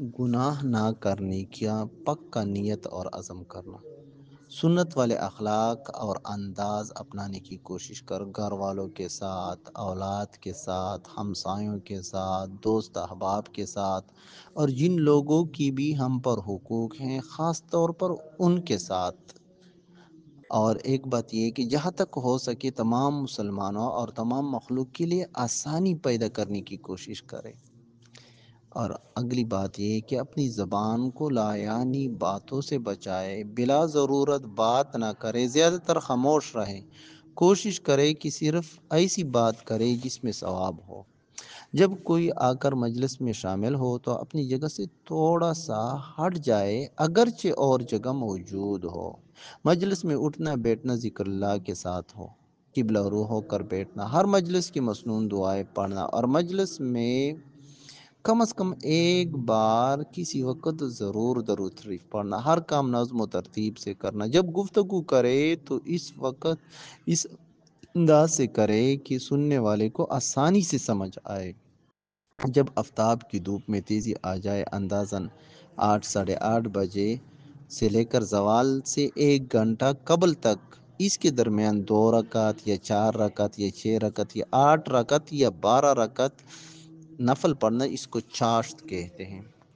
گناہ نہ کرنے کیا پکا نیت اور عزم کرنا۔ سنت والے اخلاق اور انداز اپنانے کی کوشش کر، گھر والوں کے ساتھ، اولاد کے ساتھ، ہمسایوں کے ساتھ، دوست احباب کے ساتھ۔ اور جن لوگوں کی بھی ہم پر حقوق ہیں، خاص طور پر ان کے ساتھ۔ اور ایک بات یہ کہ جہاں تک ہو سکے، تمام مسلمانوں اور تمام مخلوق کے لیے آسانی پیدا کرنے کی کوشش کرے اور اگلی بات یہ کہ اپنی زبان کو لایانی باتوں سے بچائے، بلا ضرورت بات نہ کرے، زیادہ تر خاموش رہیں۔ کوشش کرے کہ صرف ایسی بات کرے جس میں ثواب ہو۔ جب کوئی آ کر مجلس میں شامل ہو تو اپنی جگہ سے تھوڑا سا ہٹ جائے، اگرچہ اور جگہ موجود ہو۔ مجلس میں اٹھنا، بیٹھنا ذکر اللہ کے ساتھ ہو۔ قبلہ رو ہو کر بیٹھنا۔ ہر مجلس کی مصنون دعائیں پڑھنا۔ اور مجلس میں کم از کم ایک بار کسی وقت ضرور درود شریف پڑھنا، ہر کام نظم و ترتیب سے کرنا۔ جب گفتگو کرے تو اس وقت اس انداز سے کرے کہ سننے والے کو آسانی سے سمجھ آئے۔ جب آفتاب کی دھوپ میں تیزی آ جائے، اندازاً آٹھ، ساڑھے آٹھ بجے سے لے کر زوال سے ایک گھنٹہ قبل تک، اس کے درمیان دو رکعت یا چار رکعت یا چھ رکعت یا آٹھ رکعت یا بارہ رکعت نفل پڑھنا اس کو چاشت کہتے ہیں۔